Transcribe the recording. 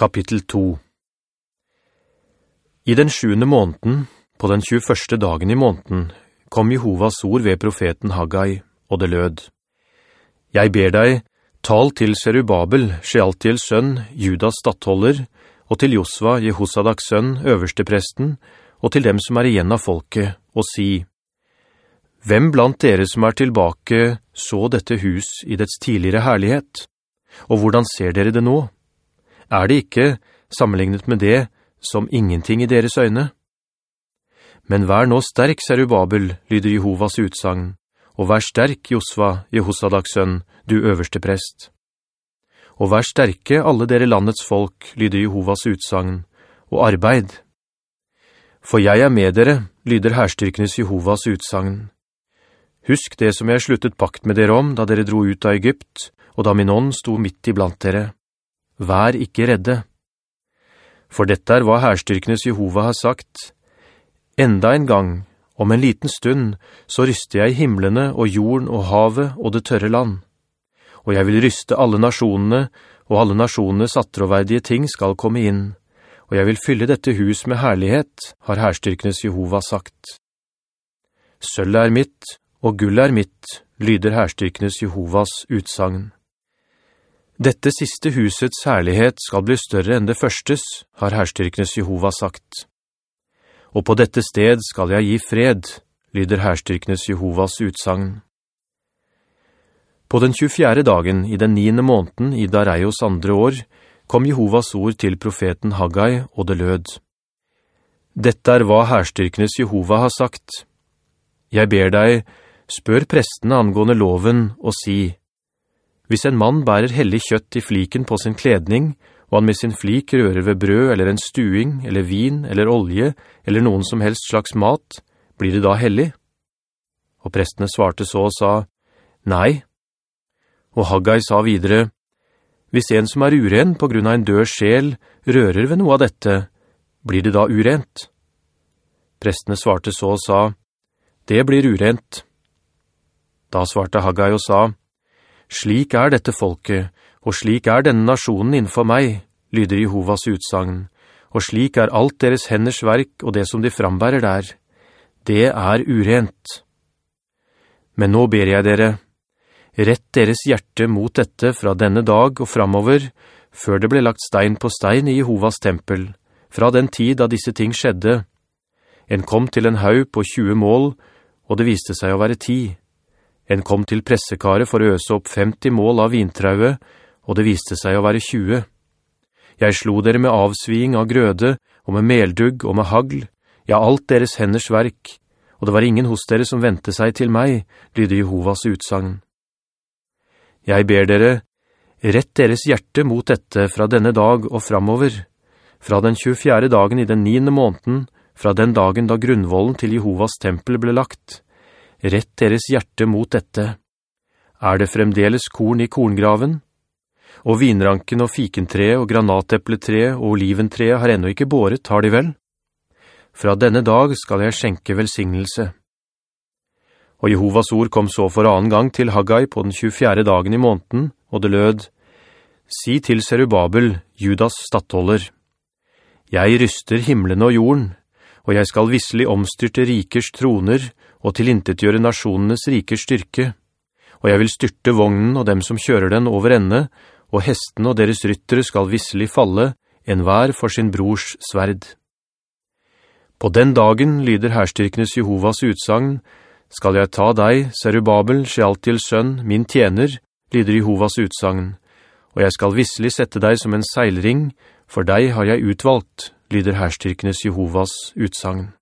Kapittel 2 I den sjuende måneden, på den 21. dagen i måneden, kom Jehovas ord ved profeten Haggai, og det lød. Jeg ber deg, tal til Serubabel, Shealtiels sønn, Judas stattholder, og til Josva, Jehosadaks sønn, øverste presten, og til dem som er igjen av folket, og si, Hvem blant dere som er tilbake så dette hus i dets tidligere herlighet? Og hvordan ser dere det nå? Er det ikke, sammenlignet med det, som ingenting i deres øyne? Men vær nå sterk, Serubabel, lyder Jehovas utsang, og vær sterk, Josva, Jehosadaks sønn, du øverste prest. Og vær sterke, alle dere landets folk, lyder Jehovas utsang, og arbeid. For jeg er med dere, lyder herstyrkenes Jehovas utsang. Husk det som jeg sluttet pakt med dere om, da dere dro ut av Egypt, og da min ånd sto midt iblant dere. Vær ikke redde. For dette er hva herstyrkenes Jehova har sagt. Enda en gang, om en liten stund, så ryster jeg himmelene og jorden og havet og det tørre land. Og jeg vil ryste alle nasjonene, og alle nasjonenes attroverdige ting skal komme inn. Og jeg vil fylle dette hus med herlighet, har herstyrkenes Jehova sagt. Sølv er mitt, og gull er mitt, lyder herstyrkenes Jehovas utsagn. Dette siste husets herlighet skal bli større enn det førstes, har herstyrkenes Jehova sagt. Og på dette sted skal jeg gi fred, lyder herstyrkenes Jehovas utsagn. På den 24. dagen i den 9. måneden i Dareios andre år, kom Jehovas ord til profeten Haggai, og det lød. Dette er hva herstyrkenes Jehova har sagt. Jeg ber deg, spør prestene angående loven og si, hvis en mann bærer hellig kjøtt i fliken på sin kledning, og han med sin flik rører ved brød eller en stuing, eller vin, eller olje, eller noen som helst slags mat, blir det da hellig? Og prestene svarte så og sa, Nei. Og Haggai sa videre, Hvis en som er uren på grunn av en død sjel rører ved noe av dette, blir det da urent? Prestene svarte så og sa, Det blir urent. Da svarte Haggai og sa, slik er dette folket, og slik er denne nasjonen innenfor meg, lyder Jehovas utsagn, og slik er alt deres henders verk og det som de frambærer der. Det er urent. Men nå ber jeg dere, rett deres hjerte mot dette fra denne dag og framover, før det ble lagt stein på stein i Jehovas tempel, fra den tid da disse ting skjedde. En kom til en haug på 20 mål, og det viste seg å være ti. En kom til pressekaret for å øse opp 50 mål av vintraue, og det viste seg å være 20. Jeg slo dere med avsving av grøde, og med meldugg og med hagl, ja, alt deres henders verk, og det var ingen hos dere som ventet seg til meg, lyder Jehovas utsagn. Jeg ber dere, rett deres hjerte mot dette fra denne dag og framover, fra den 24. dagen i den 9. måneden, fra den dagen da grunnvollen til Jehovas tempel ble lagt, Rett deres hjerte mot dette. Er det fremdeles korn i korngraven? Og vinranken og fikentreet og granateppletreet og oliventreet har ennå ikke båret, har de vel? Fra denne dag skal jeg skjenke velsignelse. Og Jehovas ord kom så for annen gang til Haggai på den 24. dagen i måneden, og det lød, «Si til Serubabel, Judas stattholder, Jeg ryster himmelen og jorden, og jeg skal visselig omstyrte rikers troner, og tilintetgjøre nasjonenes rikers styrke, og jeg vil styrte vognen og dem som kjører den over ende, og hesten og deres ryttere skal visselig falle, en hver for sin brors sverd. På den dagen lyder herstyrkenes Jehovas utsagn, skal jeg ta deg, Serubabel, Shealtiels sønn, min tjener, lyder Jehovas utsagn, og jeg skal visselig sette deg som en seilring, for deg har jeg utvalgt, lyder herstyrkenes Jehovas utsagn.